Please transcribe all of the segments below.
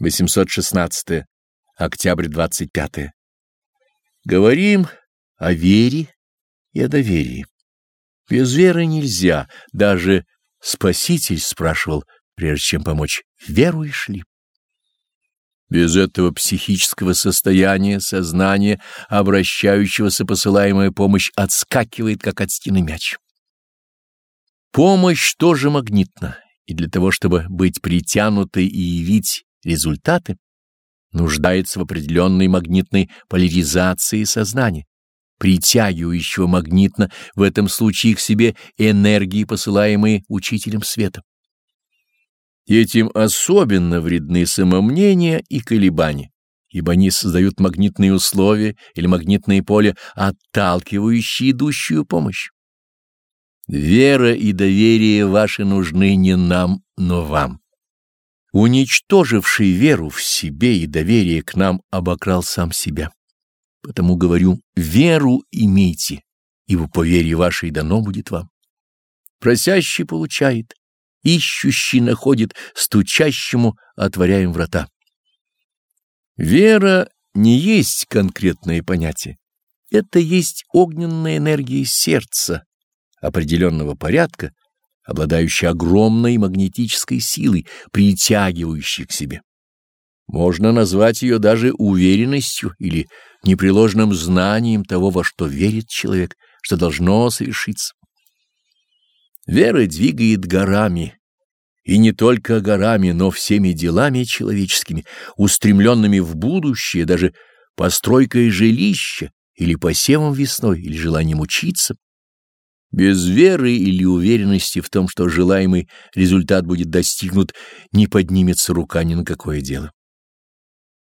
816. Октябрь 25. Говорим о вере и о доверии. Без веры нельзя, даже Спаситель спрашивал, прежде чем помочь, веруешь ли? Без этого психического состояния, сознания, обращающегося посылаемая помощь отскакивает, как от стены мяч. Помощь тоже магнитна, и для того, чтобы быть притянутой и явить результаты, нуждается в определенной магнитной поляризации сознания, притягивающего магнитно в этом случае к себе энергии, посылаемые учителем света. Этим особенно вредны самомнения и колебания, ибо они создают магнитные условия или магнитное поле, отталкивающие идущую помощь. Вера и доверие ваши нужны не нам, но вам. Уничтоживший веру в себе и доверие к нам обокрал сам себя. Потому говорю, веру имейте, ибо по вере вашей дано будет вам. Просящий получает, ищущий находит, стучащему отворяем врата. Вера не есть конкретное понятие. Это есть огненная энергия сердца, определенного порядка, обладающая огромной магнетической силой, притягивающей к себе. Можно назвать ее даже уверенностью или непреложным знанием того, во что верит человек, что должно совершиться. Вера двигает горами, и не только горами, но всеми делами человеческими, устремленными в будущее, даже постройкой жилища или посевом весной, или желанием учиться. Без веры или уверенности в том, что желаемый результат будет достигнут, не поднимется рука ни на какое дело.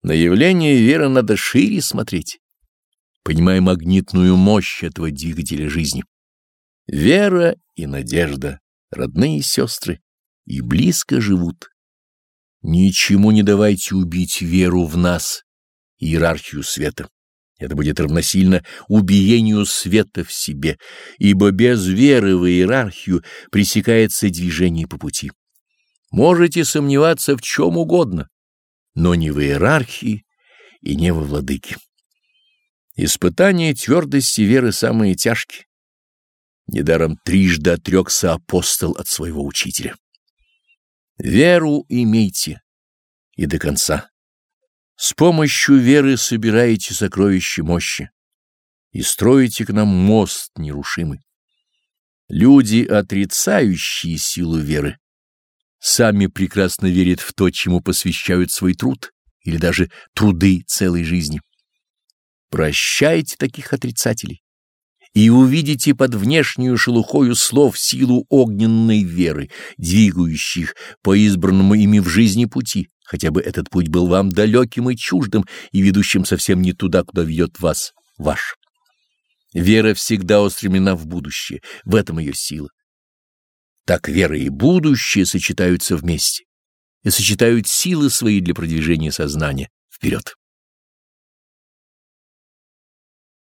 На явление веры надо шире смотреть, понимая магнитную мощь этого двигателя жизни. Вера и надежда — родные сестры, и близко живут. Ничему не давайте убить веру в нас, иерархию света. Это будет равносильно убиению света в себе, ибо без веры в иерархию пресекается движение по пути. Можете сомневаться в чем угодно, но не в иерархии и не во владыке. Испытания твердости веры самые тяжкие. Недаром трижды отрекся апостол от своего учителя. Веру имейте и до конца. С помощью веры собираете сокровища мощи и строите к нам мост нерушимый. Люди, отрицающие силу веры, сами прекрасно верят в то, чему посвящают свой труд или даже труды целой жизни. Прощайте таких отрицателей и увидите под внешнюю шелухою слов силу огненной веры, двигающих по избранному ими в жизни пути, хотя бы этот путь был вам далеким и чуждым и ведущим совсем не туда, куда ведет вас ваш. Вера всегда устремлена в будущее, в этом ее сила. Так вера и будущее сочетаются вместе и сочетают силы свои для продвижения сознания вперед.